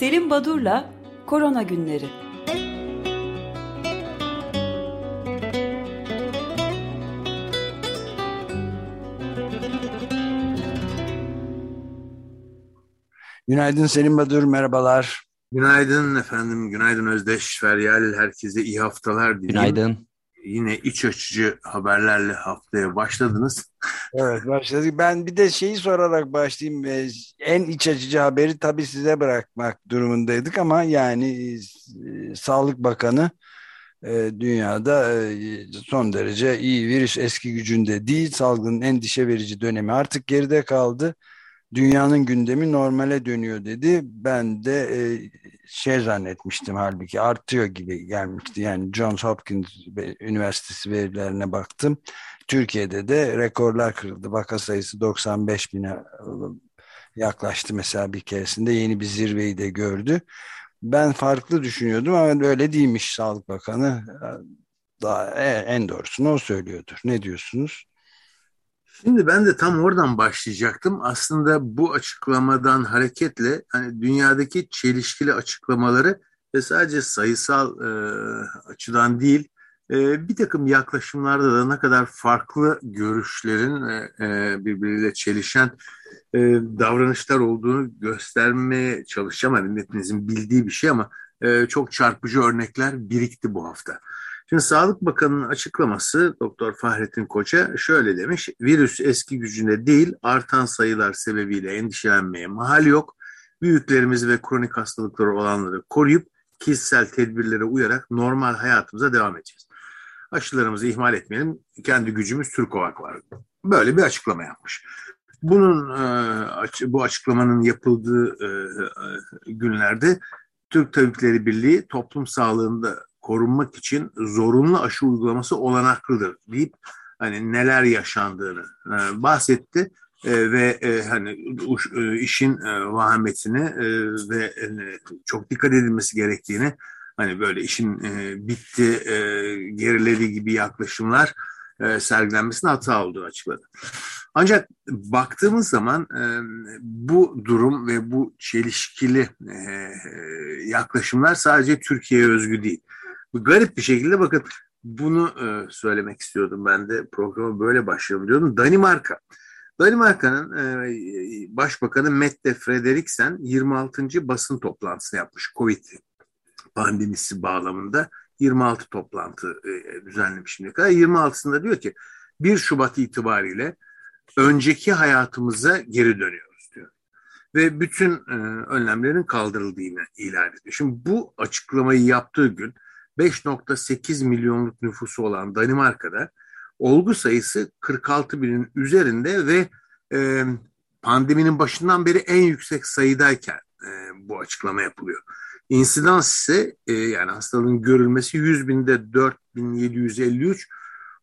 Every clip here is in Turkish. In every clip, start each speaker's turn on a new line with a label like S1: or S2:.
S1: Selim Badur'la Korona Günleri.
S2: Günaydın Selim Badur, merhabalar.
S3: Günaydın efendim, günaydın Özdeş, Feryal, herkese iyi haftalar dileyim.
S4: Günaydın.
S3: Yine iç açıcı haberlerle haftaya başladınız.
S2: Evet başladık. Ben bir de şeyi sorarak başlayayım. Ee, En iç açıcı haberi tabii size bırakmak durumundaydık ama yani e, Sağlık Bakanı e, dünyada e, son derece iyi virüs eski gücünde değil. Salgının endişe verici dönemi artık geride kaldı. Dünyanın gündemi normale dönüyor dedi. Ben de e, şey zannetmiştim halbuki artıyor gibi gelmişti. Yani Johns Hopkins Üniversitesi verilerine baktım. Türkiye'de de rekorlar kırıldı. Vaka sayısı 95 bine yaklaştı mesela bir keresinde yeni bir zirveyi de gördü. Ben farklı düşünüyordum ama öyle değilmiş Sağlık Bakanı. Daha en doğrusunu o söylüyordur. Ne diyorsunuz?
S3: Şimdi ben de tam oradan başlayacaktım. Aslında bu açıklamadan hareketle hani dünyadaki çelişkili açıklamaları ve sadece sayısal e, açıdan değil e, bir takım yaklaşımlarda da ne kadar farklı görüşlerin e, birbiriyle çelişen e, davranışlar olduğunu göstermeye çalışacağım. Hani hepinizin bildiği bir şey ama e, çok çarpıcı örnekler birikti bu hafta. Şimdi Sağlık Bakanı'nın açıklaması Doktor Fahrettin Koç'a şöyle demiş. Virüs eski gücünde değil artan sayılar sebebiyle endişelenmeye mahal yok. Büyüklerimizi ve kronik hastalıkları olanları koruyup kişisel tedbirlere uyarak normal hayatımıza devam edeceğiz. Aşılarımızı ihmal etmeyelim. Kendi gücümüz Türkovak var. Böyle bir açıklama yapmış. Bunun bu açıklamanın yapıldığı günlerde Türk Tabipleri Birliği toplum sağlığında korunmak için zorunlu aşı uygulaması olanaklıdır deyip hani neler yaşandığını e, bahsetti e, ve e, hani işin e, vahametini ve e, çok dikkat edilmesi gerektiğini hani böyle işin bitti gerilediği gibi yaklaşımlar sergilenmesine hata olduğunu açıkladı. Ancak baktığımız zaman bu durum ve bu çelişkili yaklaşımlar sadece Türkiye'ye özgü değil. Bu garip bir şekilde bakın bunu e, söylemek istiyordum ben de programı böyle başlayalım diyordum. Danimarka. Danimarka'nın e, Başbakanı Mette Frederiksen 26. basın toplantısı yapmış Covid pandemisi bağlamında 26 toplantı e, düzenlemiş şimdiye kadar. 26'sında diyor ki 1 Şubat itibariyle önceki hayatımıza geri dönüyoruz diyor. Ve bütün önlemlerin kaldırıldığını ilan ediyor. Şimdi bu açıklamayı yaptığı gün 5.8 milyonluk nüfusu olan Danimarka'da olgu sayısı 46 binin üzerinde ve e, pandeminin başından beri en yüksek sayıdayken e, bu açıklama yapılıyor. İnsidans ise e, yani hastalığın görülmesi 100 binde 4753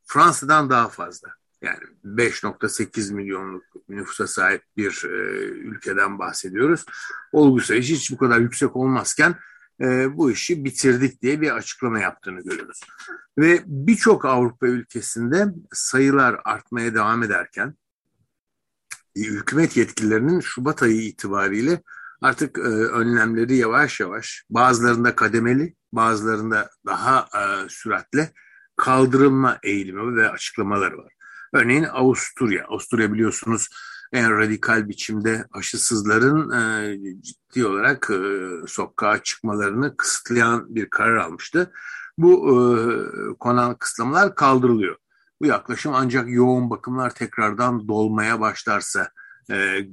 S3: Fransa'dan daha fazla. Yani 5.8 milyonluk nüfusa sahip bir e, ülkeden bahsediyoruz. Olgu sayısı hiç bu kadar yüksek olmazken e, bu işi bitirdik diye bir açıklama yaptığını görüyoruz. Ve birçok Avrupa ülkesinde sayılar artmaya devam ederken e, hükümet yetkililerinin Şubat ayı itibariyle artık e, önlemleri yavaş yavaş bazılarında kademeli bazılarında daha e, süratle kaldırılma eğilimi ve açıklamaları var. Örneğin Avusturya. Avusturya biliyorsunuz en radikal biçimde aşısızların e, ciddi olarak e, sokağa çıkmalarını kısıtlayan bir karar almıştı. Bu e, konan kısıtlamalar kaldırılıyor. Bu yaklaşım ancak yoğun bakımlar tekrardan dolmaya başlarsa e, e,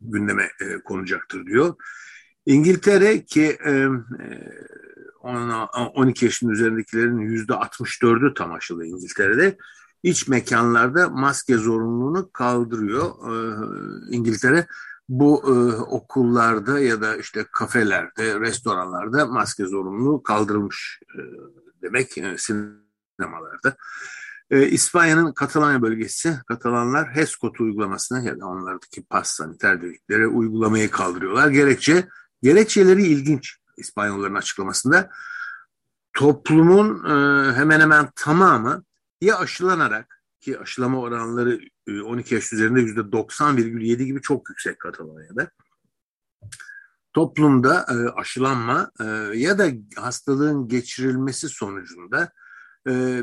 S3: gündeme e, konacaktır diyor. İngiltere ki e, 12 yaşın üzerindekilerin yüzde 64'ü tam aşılı İngiltere'de iç mekanlarda maske zorunluluğunu kaldırıyor. Ee, İngiltere bu e, okullarda ya da işte kafelerde, restoranlarda maske zorunluluğu kaldırılmış e, demek e, sinemalarda. E, İspanya'nın Katalanya bölgesi, Katalanlar HESCOT uygulamasını ya da onlardaki pas saniter dedikleri uygulamayı kaldırıyorlar. Gerekçe, gerekçeleri ilginç İspanyolların açıklamasında. Toplumun e, hemen hemen tamamı ya aşılanarak ki aşılama oranları 12 e, yaş üzerinde %90,7 gibi çok yüksek Katalonya'da toplumda e, aşılanma e, ya da hastalığın geçirilmesi sonucunda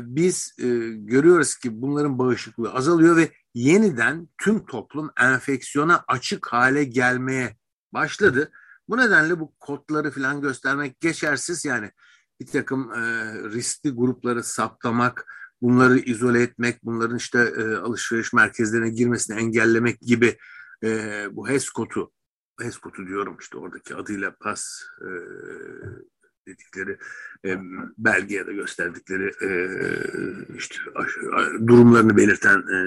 S3: biz görüyoruz ki bunların bağışıklığı azalıyor ve yeniden tüm toplum enfeksiyona açık hale gelmeye başladı. Bu nedenle bu kodları falan göstermek geçersiz yani bir takım riskli grupları saptamak, bunları izole etmek, bunların işte e, alışveriş merkezlerine girmesini engellemek gibi e, bu HES kodu, HES kodu diyorum işte oradaki adıyla PAS e, dedikleri e, belge ya da gösterdikleri e, işte durumlarını belirten e,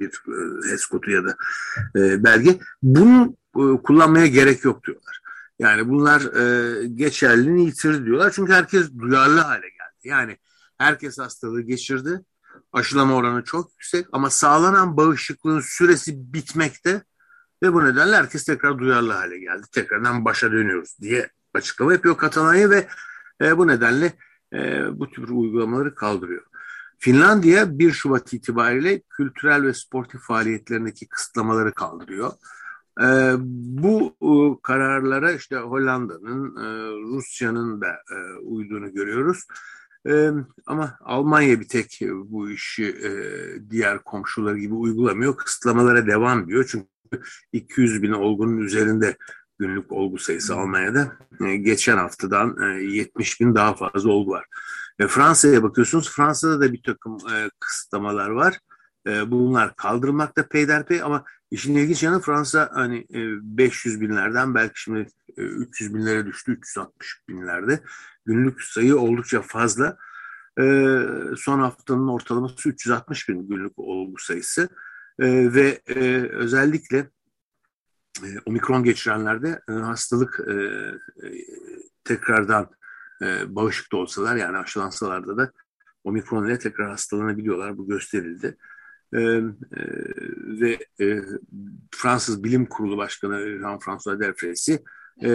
S3: bir e, HES kodu ya da e, belge. Bunu e, kullanmaya gerek yok diyorlar. Yani bunlar e, geçerliliğini yitirdi diyorlar. Çünkü herkes duyarlı hale geldi. Yani herkes hastalığı geçirdi. Aşılama oranı çok yüksek ama sağlanan bağışıklığın süresi bitmekte ve bu nedenle herkes tekrar duyarlı hale geldi. Tekrardan başa dönüyoruz diye açıklama yapıyor Katalanya ve e, bu nedenle e, bu tür uygulamaları kaldırıyor. Finlandiya 1 Şubat itibariyle kültürel ve sportif faaliyetlerindeki kısıtlamaları kaldırıyor. E, bu e, kararlara işte Hollanda'nın, e, Rusya'nın da e, uyduğunu görüyoruz. E, ama Almanya bir tek bu işi e, diğer komşuları gibi uygulamıyor. Kısıtlamalara devam ediyor. Çünkü 200 bin olgunun üzerinde günlük olgu sayısı Almanya'da. E, geçen haftadan e, 70 bin daha fazla olgu var. E, Fransa'ya bakıyorsunuz. Fransa'da da bir takım e, kısıtlamalar var. E, bunlar kaldırılmakta peyderpey ama işin ilginç yanı Fransa hani e, 500 binlerden belki şimdi e, 300 binlere düştü. 360 binlerde. Günlük sayı oldukça fazla. E, son haftanın ortalaması 360 bin günlük olgu sayısı. E, ve e, özellikle e, omikron geçirenlerde e, hastalık e, e, tekrardan e, bağışık da olsalar yani aşılansalar da omikron ile tekrar hastalanabiliyorlar. Bu gösterildi. E, ve e, Fransız Bilim Kurulu Başkanı Jean-François Delfrécy e,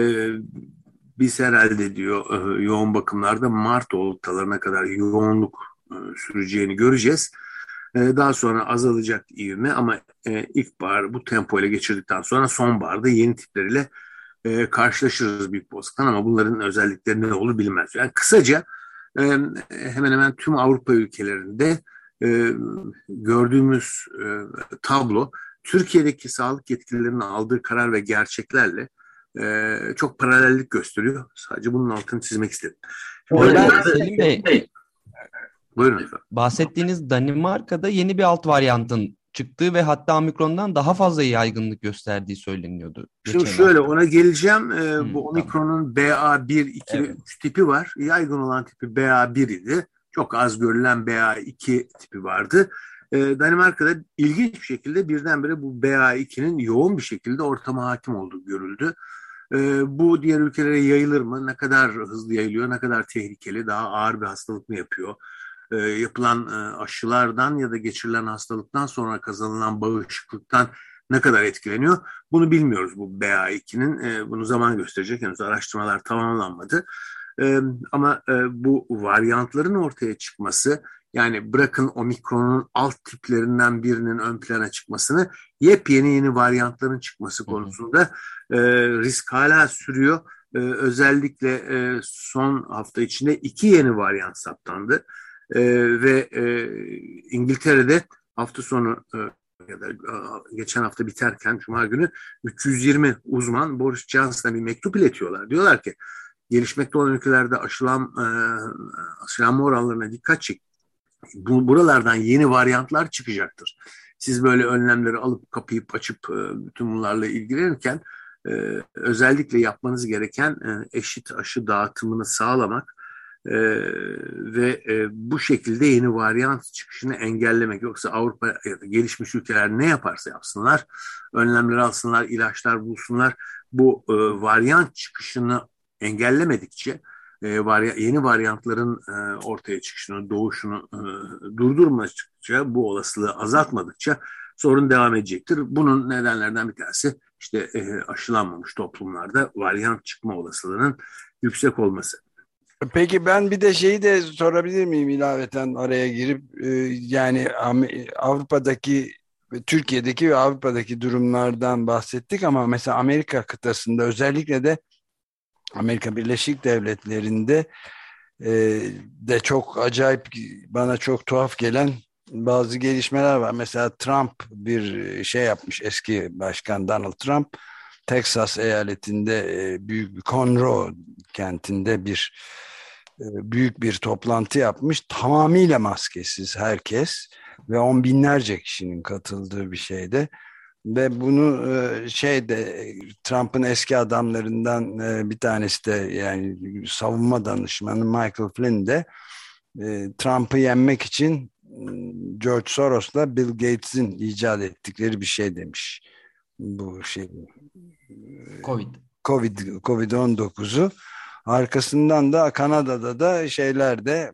S3: biz herhalde diyor e, yoğun bakımlarda Mart ortalarına kadar yoğunluk e, süreceğini göreceğiz. Daha sonra azalacak ivme ama ilkbahar bu tempoyla geçirdikten sonra sonbaharda yeni tipleriyle karşılaşırız büyük olasılıkla ama bunların özellikleri ne olur bilmez. Yani kısaca hemen hemen tüm Avrupa ülkelerinde e, gördüğümüz e, tablo Türkiye'deki sağlık yetkililerinin aldığı karar ve gerçeklerle e, çok paralellik gösteriyor. Sadece bunun altını çizmek istedim.
S4: Selim Bey,
S3: Buyurun efendim.
S4: Bahsettiğiniz Danimarka'da yeni bir alt varyantın çıktığı ve hatta omikrondan daha fazla yaygınlık gösterdiği söyleniyordu.
S3: Şimdi şöyle hafta. ona geleceğim. Ee, hmm, bu omikronun BA1, 2 evet. 3 tipi var. Yaygın olan tipi BA1 idi. Çok az görülen BA2 tipi vardı. Ee, Danimarka'da ilginç bir şekilde birdenbire bu BA2'nin yoğun bir şekilde ortama hakim olduğu görüldü. Ee, bu diğer ülkelere yayılır mı? Ne kadar hızlı yayılıyor? Ne kadar tehlikeli? Daha ağır bir hastalık mı yapıyor? e, yapılan e, aşılardan ya da geçirilen hastalıktan sonra kazanılan bağışıklıktan ne kadar etkileniyor bunu bilmiyoruz bu BA2'nin. E, bunu zaman gösterecek. Henüz araştırmalar tamamlanmadı. Ama e, bu varyantların ortaya çıkması yani bırakın omikronun alt tiplerinden birinin ön plana çıkmasını yepyeni yeni varyantların çıkması konusunda e, risk hala sürüyor. E, özellikle son hafta içinde iki yeni varyant saptandı ve İngiltere'de hafta sonu ya da geçen hafta biterken Cuma günü 320 uzman Boris Johnson'a bir mektup iletiyorlar. Diyorlar ki gelişmekte olan ülkelerde aşılan, e, aşılanma oranlarına dikkat çek. Bu, buralardan yeni varyantlar çıkacaktır. Siz böyle önlemleri alıp kapayıp açıp e, bütün bunlarla ilgilenirken e, özellikle yapmanız gereken e, eşit aşı dağıtımını sağlamak ve bu şekilde yeni varyant çıkışını engellemek. Yoksa Avrupa gelişmiş ülkeler ne yaparsa yapsınlar, önlemler alsınlar, ilaçlar bulsunlar. Bu e, varyant çıkışını engellemedikçe, e, varya, yeni varyantların e, ortaya çıkışını, doğuşunu e, durdurmadıkça, bu olasılığı azaltmadıkça sorun devam edecektir. Bunun nedenlerden bir tanesi işte e, aşılanmamış toplumlarda varyant çıkma olasılığının yüksek olması.
S2: Peki ben bir de şeyi de sorabilir miyim ilaveten araya girip e, yani Avrupa'daki Türkiye'deki ve Avrupa'daki durumlardan bahsettik ama mesela Amerika kıtasında özellikle de Amerika Birleşik Devletleri'nde e, de çok acayip bana çok tuhaf gelen bazı gelişmeler var. Mesela Trump bir şey yapmış eski başkan Donald Trump Texas eyaletinde e, büyük bir Conroe kentinde bir e, büyük bir toplantı yapmış. Tamamıyla maskesiz herkes ve on binlerce kişinin katıldığı bir şeyde ve bunu e, şeyde Trump'ın eski adamlarından e, bir tanesi de yani savunma danışmanı Michael Flynn de Trump'ı yenmek için George Soros'la Bill Gates'in icat ettikleri bir şey demiş. Bu şey
S4: Covid.
S2: Covid Covid-19'u arkasından da Kanada'da da şeylerde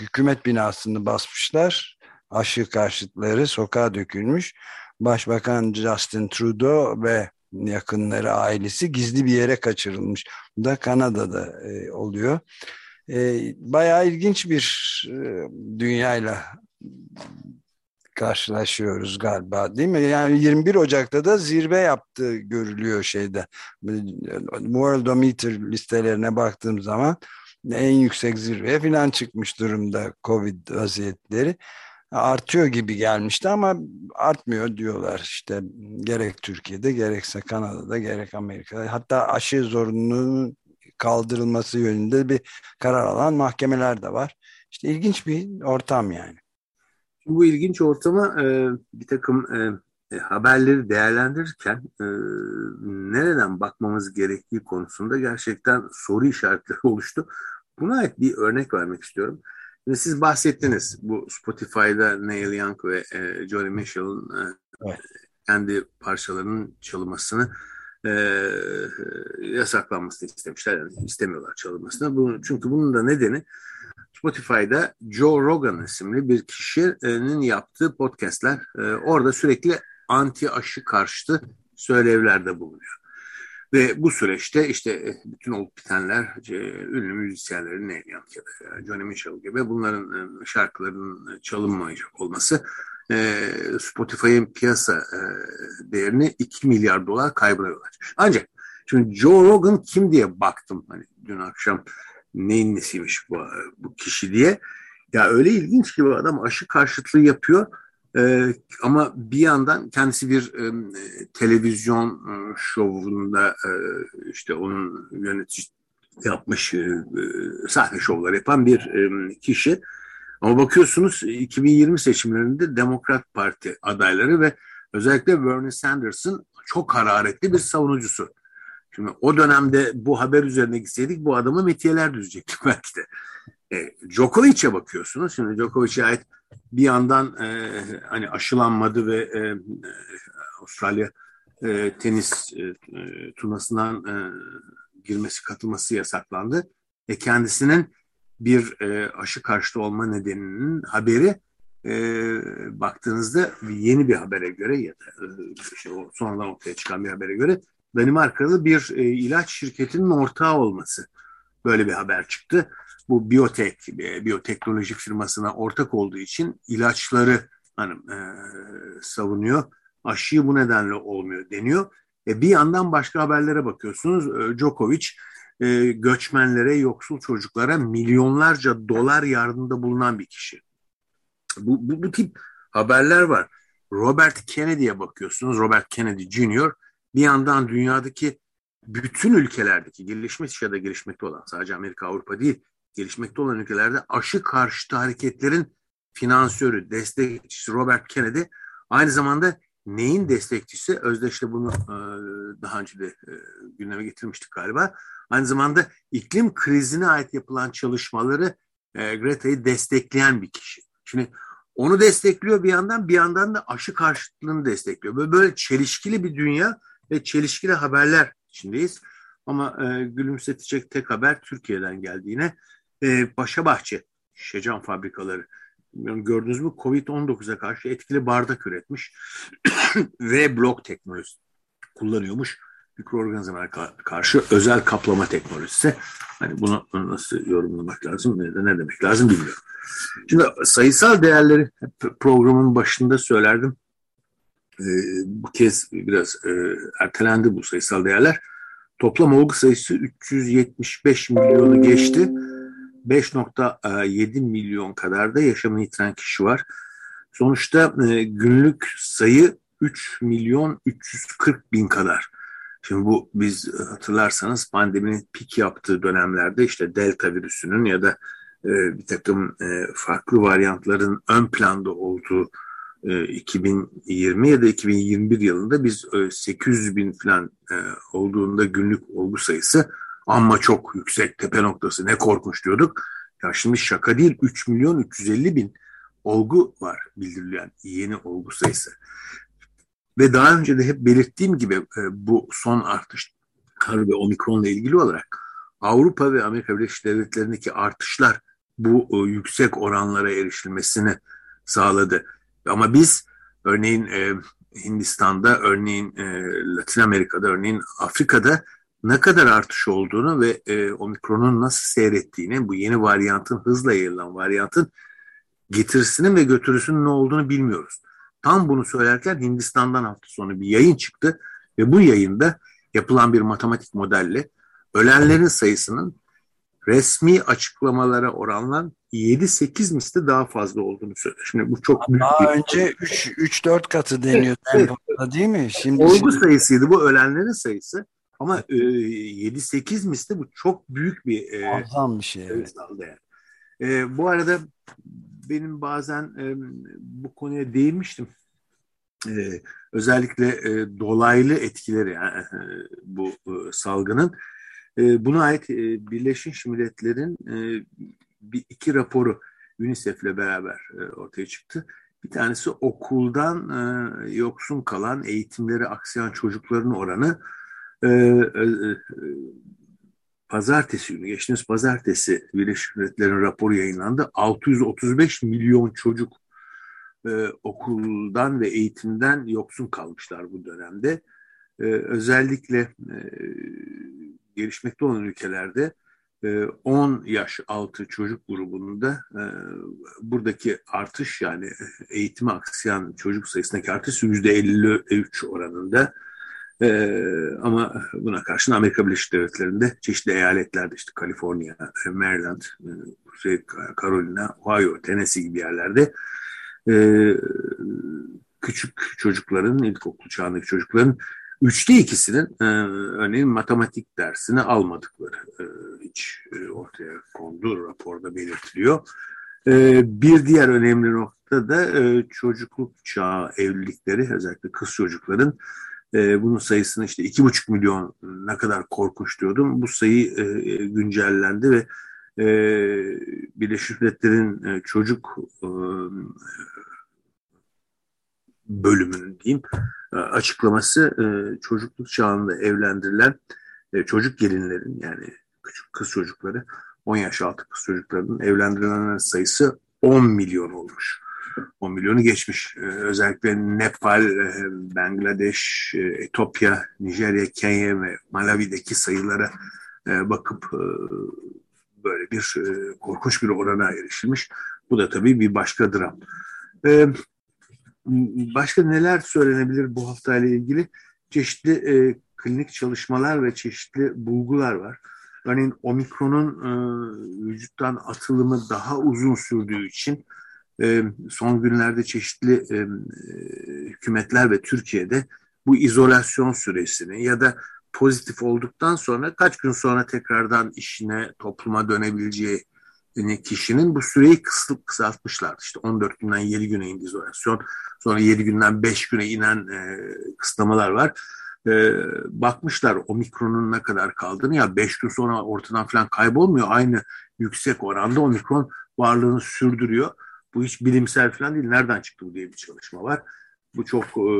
S2: hükümet binasını basmışlar. Aşı karşıtları sokağa dökülmüş. Başbakan Justin Trudeau ve yakınları ailesi gizli bir yere kaçırılmış. Bu da Kanada'da e, oluyor. E, bayağı ilginç bir e, dünyayla karşılaşıyoruz galiba değil mi? Yani 21 Ocak'ta da zirve yaptığı görülüyor şeyde. Worldometer listelerine baktığım zaman en yüksek zirveye falan çıkmış durumda Covid vaziyetleri. Artıyor gibi gelmişti ama artmıyor diyorlar işte gerek Türkiye'de gerekse Kanada'da gerek Amerika'da. Hatta aşı zorunluluğunun kaldırılması yönünde bir karar alan mahkemeler de var. İşte ilginç bir ortam yani.
S3: Bu ilginç ortama e, bir takım e, e, haberleri değerlendirirken e, nereden bakmamız gerektiği konusunda gerçekten soru işaretleri oluştu. Buna ait bir örnek vermek istiyorum. Ve siz bahsettiniz bu Spotify'da Neil Young ve e, Johnny Mitchell'ın e, evet. kendi parçalarının çalınmasını e, yasaklanmasını istemişler. Yani istemiyorlar çalınmasını. Bunu, çünkü bunun da nedeni Spotify'da Joe Rogan isimli bir kişinin yaptığı podcastler. E, orada sürekli anti aşı karşıtı söylevlerde bulunuyor. Ve bu süreçte işte e, bütün olup bitenler e, ünlü müzisyenlerin Neil Young ya da Johnny Mitchell gibi bunların e, şarkılarının çalınmayacak olması Spotify'ın piyasa değerini 2 milyar dolar kaybına yol açmış. Ancak şimdi Joe Rogan kim diye baktım hani dün akşam neyin nesiymiş bu, bu kişi diye. Ya öyle ilginç ki bu adam aşı karşıtlığı yapıyor ee, ama bir yandan kendisi bir e, televizyon e, şovunda e, işte onun yönetici yapmış e, e, sahne şovları yapan bir e, kişi. Ama bakıyorsunuz 2020 seçimlerinde Demokrat Parti adayları ve özellikle Bernie Sanders'ın çok hararetli bir savunucusu. Şimdi o dönemde bu haber üzerine gitseydik bu adamı metiyeler düzecektik belki de. E, Djokovic'e bakıyorsunuz. Şimdi Djokovic'e ait bir yandan e, hani aşılanmadı ve e, Avustralya e, tenis e, e, turnasından e, girmesi katılması yasaklandı. E, kendisinin bir e, aşı karşıtı olma nedeninin haberi e, baktığınızda yeni bir habere göre ya da e, işte sonradan ortaya çıkan bir habere göre Danimarkalı bir e, ilaç şirketinin ortağı olması böyle bir haber çıktı bu biyotek, e, biyoteknoloji firmasına ortak olduğu için ilaçları hani, e, savunuyor. Aşıyı bu nedenle olmuyor deniyor. E, bir yandan başka haberlere bakıyorsunuz. E, Djokovic e, göçmenlere, yoksul çocuklara milyonlarca dolar yardımda bulunan bir kişi. Bu, bu, bu tip haberler var. Robert Kennedy'ye bakıyorsunuz. Robert Kennedy Jr. bir yandan dünyadaki bütün ülkelerdeki gelişmiş ya da gelişmekte olan sadece Amerika, Avrupa değil gelişmekte olan ülkelerde aşı karşıtı hareketlerin finansörü, destekçisi Robert Kennedy aynı zamanda neyin destekçisi? Özdeş'le bunu e, daha önce de e, gündeme getirmiştik galiba. Aynı zamanda iklim krizine ait yapılan çalışmaları e, Greta'yı destekleyen bir kişi. Şimdi onu destekliyor bir yandan bir yandan da aşı karşıtlığını destekliyor. Böyle, böyle çelişkili bir dünya ve çelişkili haberler içindeyiz. Ama e, gülümsetecek tek haber Türkiye'den geldiğine e, Bahçe şişecam fabrikaları bilmiyorum gördünüz mü Covid-19'a karşı etkili bardak üretmiş ve blok teknolojisi kullanıyormuş mikroorganizmalara karşı özel kaplama teknolojisi. Hani bunu nasıl yorumlamak lazım ne, ne demek lazım bilmiyorum. Şimdi sayısal değerleri programın başında söylerdim. e, bu kez biraz e, ertelendi bu sayısal değerler. Toplam olgu sayısı 375 milyonu geçti. 5.7 milyon kadar da yaşamını yitiren kişi var. Sonuçta e, günlük sayı 3 milyon 340 bin kadar. Şimdi bu biz hatırlarsanız pandeminin pik yaptığı dönemlerde işte delta virüsünün ya da e, bir takım e, farklı varyantların ön planda olduğu 2020 ya da 2021 yılında biz 800 bin falan olduğunda günlük olgu sayısı ama çok yüksek tepe noktası ne korkunç diyorduk. Ya şimdi şaka değil 3 milyon 350 bin olgu var bildirilen yeni olgu sayısı. Ve daha önce de hep belirttiğim gibi e, bu son artış ve omikronla ilgili olarak Avrupa ve Amerika Birleşik Devletleri'ndeki artışlar bu e, yüksek oranlara erişilmesini sağladı. Ama biz örneğin e, Hindistan'da, örneğin Latin Amerika'da, örneğin Afrika'da ne kadar artış olduğunu ve e, omikronun nasıl seyrettiğini, bu yeni varyantın, hızla yayılan varyantın getirisinin ve götürüsünün ne olduğunu bilmiyoruz. Tam bunu söylerken Hindistan'dan hafta sonu bir yayın çıktı ve bu yayında yapılan bir matematik modelle ölenlerin sayısının resmi açıklamalara oranla 7-8 misli daha fazla olduğunu söyledi. Şimdi bu çok büyük
S2: Daha bir... önce 3-4 katı deniyor evet, evet. değil mi?
S3: Şimdi Olgu şimdi... sayısıydı bu ölenlerin sayısı. Ama e, 7-8 misli bu çok büyük bir
S2: e, Azam bir şey. Evet.
S3: Yani. E, bu arada benim bazen e, bu konuya değinmiştim. E, özellikle e, dolaylı etkileri yani, e, bu e, salgının. E, buna ait e, Birleşmiş Milletler'in e, bir iki raporu UNICEF'le beraber e, ortaya çıktı. Bir tanesi okuldan e, yoksun kalan, eğitimleri aksayan çocukların oranı e, e, pazartesi günü, geçtiğimiz pazartesi Birleşmiş Milletler'in raporu yayınlandı. 635 milyon çocuk e, okuldan ve eğitimden yoksun kalmışlar bu dönemde. E, özellikle e, gelişmekte olan ülkelerde e, 10 yaş altı çocuk grubunda e, buradaki artış yani eğitime aksayan çocuk sayısındaki artış %53 oranında. Ee, ama buna karşın Amerika Birleşik Devletleri'nde çeşitli eyaletlerde işte Kaliforniya, Maryland, e, Kuzey Carolina, Ohio, Tennessee gibi yerlerde e, küçük çocukların, ilkokul çağındaki çocukların üçte ikisinin e, örneğin matematik dersini almadıkları e, hiç e, ortaya kondu raporda belirtiliyor. E, bir diğer önemli nokta da e, çocukluk çağı evlilikleri özellikle kız çocukların e, bunun sayısını işte iki buçuk milyon ne kadar korkunç diyordum. Bu sayı e, güncellendi ve e, Birleşmiş Milletler'in e, çocuk e, bölümünün diyeyim e, açıklaması e, çocukluk çağında evlendirilen e, çocuk gelinlerin yani küçük kız çocukları 10 yaş altı kız çocuklarının evlendirilen sayısı 10 milyon olmuş. 10 milyonu geçmiş. Ee, özellikle Nepal, e, Bangladeş, e, Etopya, Nijerya, Kenya ve Malawi'deki sayılara e, bakıp böyle bir korkunç bir orana erişilmiş. Bu da tabii bir başka dram. Başka neler söylenebilir bu haftayla ilgili? Çeşitli klinik çalışmalar ve çeşitli bulgular var. Örneğin omikronun vücuttan atılımı daha uzun sürdüğü için e, son günlerde çeşitli e, hükümetler ve Türkiye'de bu izolasyon süresini ya da pozitif olduktan sonra kaç gün sonra tekrardan işine, topluma dönebileceği kişinin bu süreyi kısıp kısaltmışlardı. İşte 14 günden 7 güne indi izolasyon. Sonra 7 günden 5 güne inen e, kısıtlamalar var. E, bakmışlar omikronun ne kadar kaldığını ya 5 gün sonra ortadan falan kaybolmuyor. Aynı yüksek oranda omikron varlığını sürdürüyor. Bu hiç bilimsel falan değil. Nereden çıktı bu diye bir çalışma var. Bu çok e,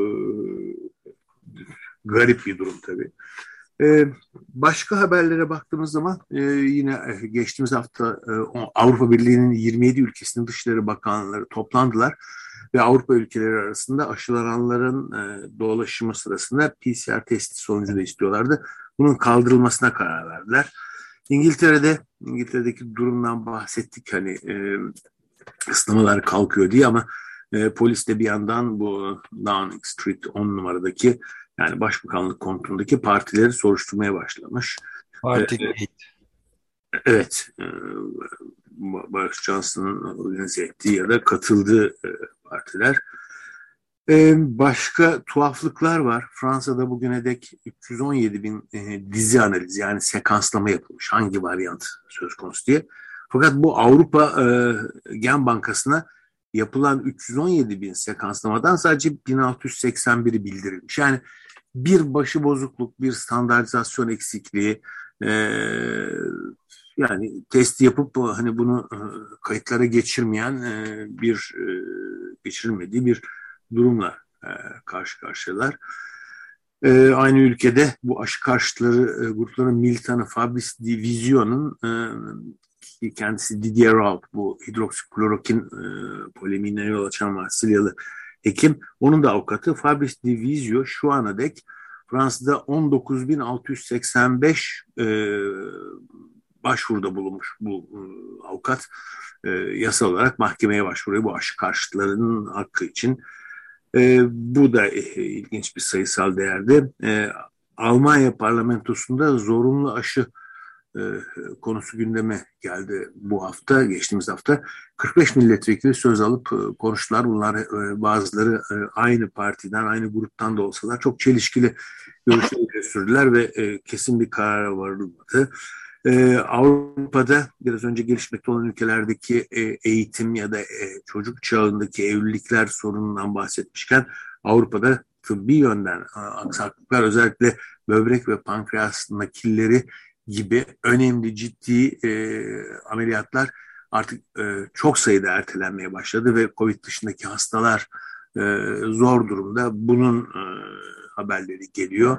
S3: garip bir durum tabii. E, başka haberlere baktığımız zaman e, yine e, geçtiğimiz hafta e, Avrupa Birliği'nin 27 ülkesinin Dışişleri Bakanları toplandılar ve Avrupa ülkeleri arasında aşılananların e, dolaşımı sırasında PCR testi sonucu da istiyorlardı. Bunun kaldırılmasına karar verdiler. İngiltere'de İngiltere'deki durumdan bahsettik hani e, kısıtlamalar kalkıyor diye ama E, polis de bir yandan bu Downing Street 10 numaradaki yani başbakanlık konutundaki partileri soruşturmaya başlamış.
S2: Parti e,
S3: Evet. E, Boris Johnson'ın organize ettiği ya da katıldığı e, partiler. E, başka tuhaflıklar var. Fransa'da bugüne dek 317 bin e, dizi analizi yani sekanslama yapılmış. Hangi varyant söz konusu diye. Fakat bu Avrupa e, Gen Bankası'na yapılan 317 bin sekanslamadan sadece 1681'i bildirilmiş. Yani bir başı bozukluk, bir standartizasyon eksikliği, e, yani test yapıp hani bunu e, kayıtlara geçirmeyen e, bir e, geçirilmediği bir durumla e, karşı karşıyalar. E, aynı ülkede bu aşı karşıtları e, grupların militanı Fabrice Division'un e, kendisi Didier Raoult bu hidroksiklorokin e, polemiğine yol açan Marsilyalı hekim. Onun da avukatı Fabrice Divisio şu ana dek Fransa'da 19.685 e, başvuruda bulunmuş bu e, avukat e, yasal olarak mahkemeye başvuruyor bu aşı karşıtlarının hakkı için. E, bu da e, ilginç bir sayısal değerdi. E, Almanya parlamentosunda zorunlu aşı e, konusu gündeme geldi bu hafta, geçtiğimiz hafta. 45 milletvekili söz alıp e, konuştular. Bunlar e, bazıları e, aynı partiden, aynı gruptan da olsalar çok çelişkili görüşleri sürdüler ve e, kesin bir karara varılmadı. Avrupa'da biraz önce gelişmekte olan ülkelerdeki e, eğitim ya da e, çocuk çağındaki evlilikler sorunundan bahsetmişken Avrupa'da tıbbi yönden aksaklıklar özellikle böbrek ve pankreas nakilleri gibi önemli ciddi e, ameliyatlar artık e, çok sayıda ertelenmeye başladı ve COVID dışındaki hastalar e, zor durumda. Bunun e, haberleri geliyor.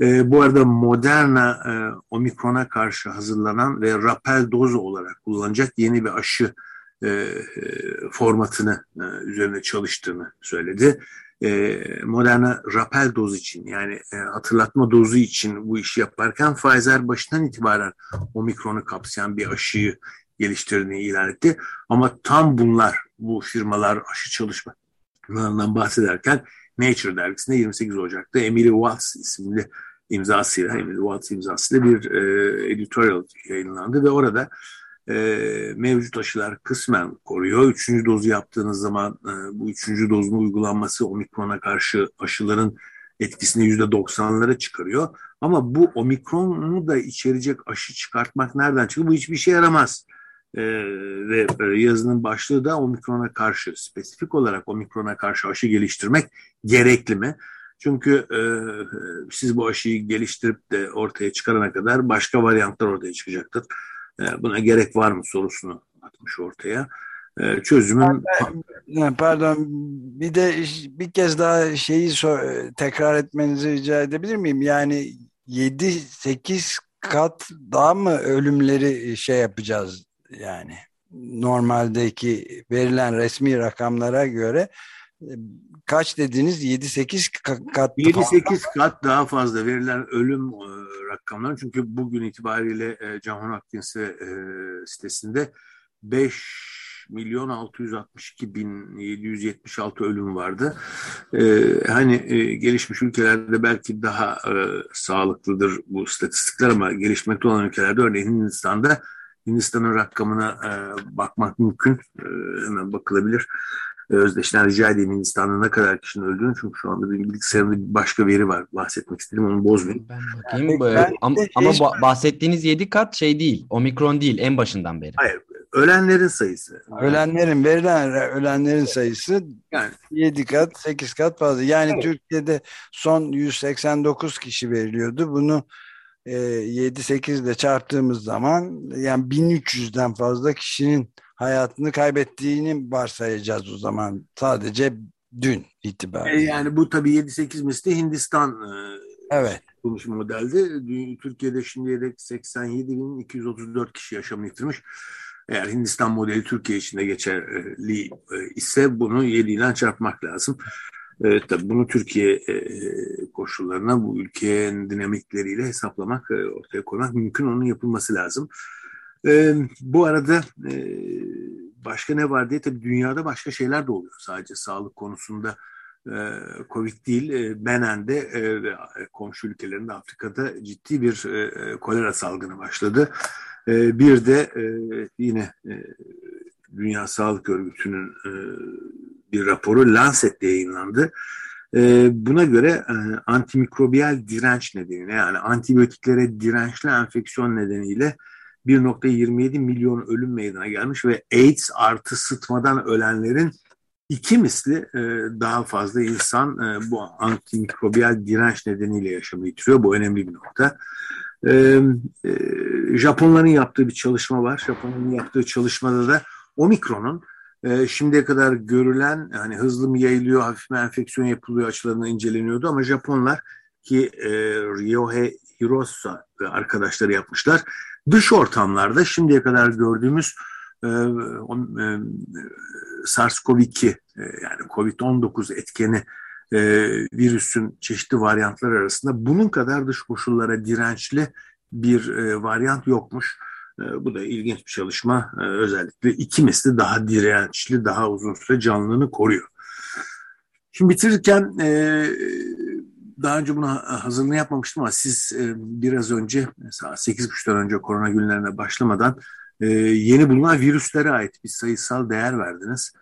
S3: E, bu arada Moderna e, omikrona karşı hazırlanan ve rapel dozu olarak kullanacak yeni bir aşı e, e, formatını e, üzerine çalıştığını söyledi. E, Moderna rapel doz için yani e, hatırlatma dozu için bu işi yaparken Pfizer başından itibaren omikronu kapsayan bir aşıyı geliştirdiğini ilan etti. Ama tam bunlar bu firmalar aşı çalışmalarından bahsederken Nature dergisinde 28 Ocak'ta Emily Watts isimli imzasıyla, Emily Watts imzasıyla bir e, editorial yayınlandı ve orada e, mevcut aşılar kısmen koruyor. Üçüncü dozu yaptığınız zaman e, bu üçüncü dozun uygulanması omikrona karşı aşıların etkisini yüzde doksanlara çıkarıyor. Ama bu omikronu da içerecek aşı çıkartmak nereden çıkıyor? Bu hiçbir şey yaramaz. Ee, ve e, yazının başlığı da omikrona karşı, spesifik olarak omikrona karşı aşı geliştirmek gerekli mi? Çünkü e, siz bu aşıyı geliştirip de ortaya çıkarana kadar başka varyantlar ortaya çıkacaktır. E, buna gerek var mı sorusunu atmış ortaya. E, çözümün...
S2: Pardon, pardon bir de bir kez daha şeyi tekrar etmenizi rica edebilir miyim? Yani 7-8 kat daha mı ölümleri şey yapacağız yani normaldeki verilen resmi rakamlara göre kaç dediniz? 7-8 kat
S3: 7-8 kat daha fazla verilen ölüm e, rakamları. Çünkü bugün itibariyle e, John Hopkins e, sitesinde 5 milyon 662 bin 776 ölüm vardı. Ee, hani e, gelişmiş ülkelerde belki daha e, sağlıklıdır bu istatistikler ama gelişmekte olan ülkelerde örneğin Hindistan'da Hindistan'ın rakamına e, bakmak mümkün. E, hemen bakılabilir. Özdeş'ten rica edeyim Hindistan'da ne kadar kişinin öldüğünü çünkü şu anda benim bilgisayarımda bir başka veri var bahsetmek istedim onu bozmayın.
S4: Ben bakayım yani, ben ama, ama şey... bahsettiğiniz 7 kat şey değil omikron değil en başından beri.
S3: Hayır ölenlerin sayısı.
S2: Ölenlerin verilen ölenlerin sayısı yani 7 kat 8 kat fazla yani evet. Türkiye'de son 189 kişi veriliyordu bunu 7-8 ile çarptığımız zaman yani 1300'den fazla kişinin hayatını kaybettiğini varsayacağız o zaman. Sadece dün itibariyle.
S3: E yani bu tabii 7-8 misli Hindistan e,
S2: evet.
S3: bulmuş modeldi. Türkiye'de şimdiye dek 87.234 kişi yaşamını yitirmiş. Eğer Hindistan modeli Türkiye içinde geçerli e, ise bunu 7 ile çarpmak lazım. E, tabii bunu Türkiye e, koşullarına, bu ülkenin dinamikleriyle hesaplamak, e, ortaya koymak mümkün. Onun yapılması lazım. E, bu arada e, başka ne var diye tabii dünyada başka şeyler de oluyor. Sadece sağlık konusunda e, Covid değil, e, Benen'de e, komşu ülkelerinde Afrika'da ciddi bir kolera salgını başladı. Bir de yine Dünya Sağlık Örgütü'nün bir raporu Lancet'te yayınlandı. Buna göre antimikrobiyal direnç nedeniyle yani antibiyotiklere dirençli enfeksiyon nedeniyle 1.27 milyon ölüm meydana gelmiş ve AIDS artı sıtmadan ölenlerin iki misli e, daha fazla insan e, bu antimikrobiyal direnç nedeniyle yaşamı yitiriyor. Bu önemli bir nokta. E, e, Japonların yaptığı bir çalışma var. Japonların yaptığı çalışmada da omikronun e, şimdiye kadar görülen hani hızlı mı yayılıyor, hafif mi enfeksiyon yapılıyor açılarına inceleniyordu ama Japonlar ki e, Ryohei Hirosa ve arkadaşları yapmışlar. Dış ortamlarda şimdiye kadar gördüğümüz e, e, SARS-CoV-2 e, yani COVID-19 etkeni e, virüsün çeşitli varyantlar arasında bunun kadar dış koşullara dirençli bir e, varyant yokmuş. E, bu da ilginç bir çalışma. E, özellikle iki misli daha dirençli, daha uzun süre canlılığını koruyor. Şimdi bitirirken e, daha önce bunu hazırlığını yapmamıştım ama siz e, biraz önce mesela 8.30'dan önce korona günlerine başlamadan e, yeni bulunan virüslere ait bir sayısal değer verdiniz.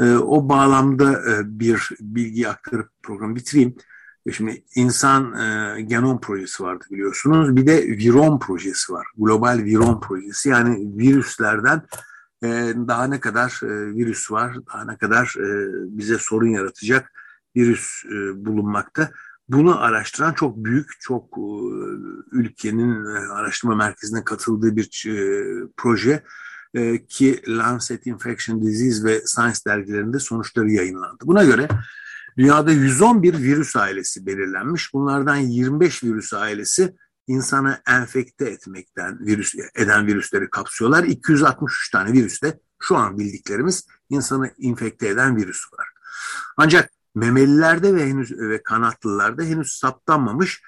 S3: E, o bağlamda bir bilgi aktarıp programı bitireyim. Şimdi insan genom projesi vardı biliyorsunuz. Bir de viron projesi var. Global viron projesi. Yani virüslerden daha ne kadar virüs var, daha ne kadar bize sorun yaratacak virüs bulunmakta. Bunu araştıran çok büyük, çok e, ülkenin e, araştırma merkezine katıldığı bir e, proje ki Lancet Infection Disease ve Science dergilerinde sonuçları yayınlandı. Buna göre dünyada 111 virüs ailesi belirlenmiş. Bunlardan 25 virüs ailesi insanı enfekte etmekten virüs eden virüsleri kapsıyorlar. 263 tane virüste şu an bildiklerimiz insanı infekte eden virüs var. Ancak memelilerde ve henüz ve kanatlılarda henüz saptanmamış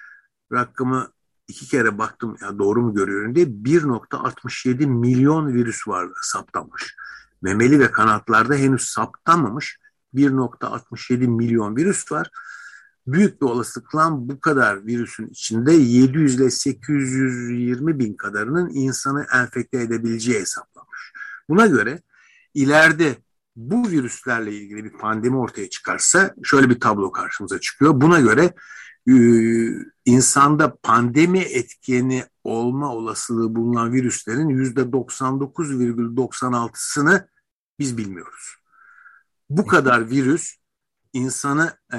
S3: rakamı iki kere baktım ya doğru mu görüyorum diye 1.67 milyon virüs var saptanmış. Memeli ve kanatlarda henüz saptanmamış 1.67 milyon virüs var. Büyük bir olasılıkla bu kadar virüsün içinde 700 ile 820 bin kadarının insanı enfekte edebileceği hesaplanmış. Buna göre ileride bu virüslerle ilgili bir pandemi ortaya çıkarsa şöyle bir tablo karşımıza çıkıyor. Buna göre e, insanda pandemi etkeni olma olasılığı bulunan virüslerin yüzde 99,96'sını biz bilmiyoruz. Bu kadar virüs insanı e,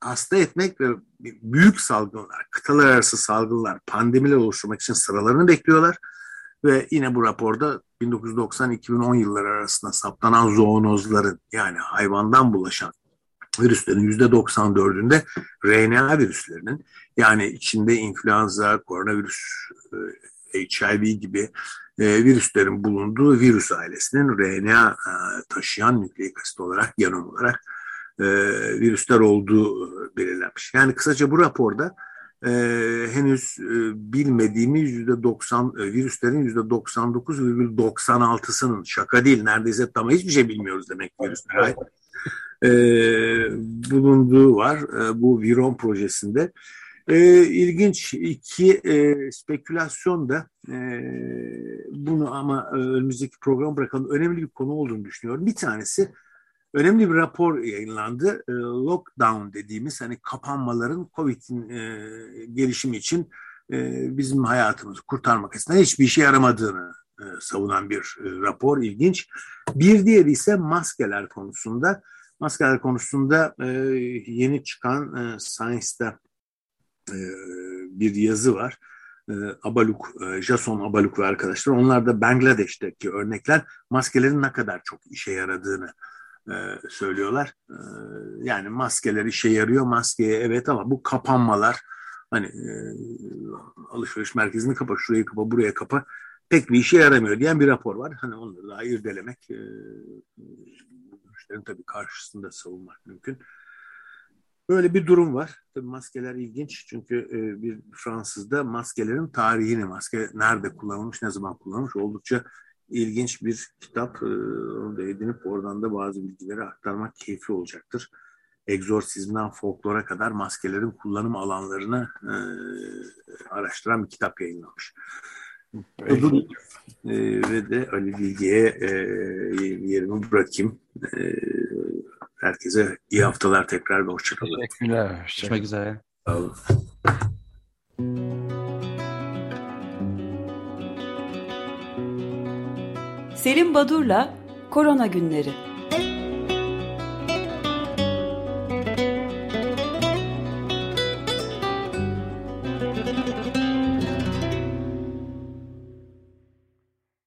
S3: hasta etmek ve büyük salgınlar, kıtalar arası salgınlar, pandemiler oluşturmak için sıralarını bekliyorlar. Ve yine bu raporda 1990-2010 yılları arasında saptanan zoonozların yani hayvandan bulaşan virüslerin %94'ünde RNA virüslerinin yani içinde influenza, koronavirüs, e, HIV gibi e, virüslerin bulunduğu virüs ailesinin RNA e, taşıyan nükleik asit olarak, genom olarak virüsler olduğu belirlenmiş. Yani kısaca bu raporda e, henüz e, bilmediğimiz yüzde 90 e, virüslerin yüzde 99,96'sının şaka değil neredeyse tam hiçbir şey bilmiyoruz demek virüsler e, bulunduğu var e, bu Viron projesinde. E, ilginç iki e, spekülasyon da e, bunu ama e, önümüzdeki program bırakalım önemli bir konu olduğunu düşünüyorum. Bir tanesi önemli bir rapor yayınlandı. E, lockdown dediğimiz hani kapanmaların COVID'in e, gelişimi için e, bizim hayatımızı kurtarmak açısından hiçbir işe yaramadığını e, savunan bir e, rapor ilginç. Bir diğeri ise maskeler konusunda. Maskeler konusunda e, yeni çıkan e, Science'da e, bir yazı var. E, Abaluk, e, Jason Abaluk ve arkadaşlar onlar da Bangladeş'teki örnekler maskelerin ne kadar çok işe yaradığını e, söylüyorlar. E, yani maskeler işe yarıyor. Maskeye evet ama bu kapanmalar hani e, alışveriş merkezini kapa, şurayı kapa, buraya kapa pek bir işe yaramıyor diyen bir rapor var. Hani onları daha irdelemek e, görüşlerin tabii karşısında savunmak mümkün. Böyle bir durum var. Tabii maskeler ilginç çünkü e, bir Fransızda maskelerin tarihini, maske nerede kullanılmış, ne zaman kullanılmış oldukça ilginç bir kitap. E, onu da edinip oradan da bazı bilgileri aktarmak keyifli olacaktır. Egzorsizmden folklora kadar maskelerin kullanım alanlarını e, araştıran bir kitap yayınlamış. Evet. E, ve de Ali Bilge'ye e, yerimi bırakayım. E, herkese iyi haftalar tekrar ve hoşçakalın.
S2: Teşekkürler.
S4: Görüşmek üzere.
S3: Sağ olun.
S1: Selim Badur'la Korona Günleri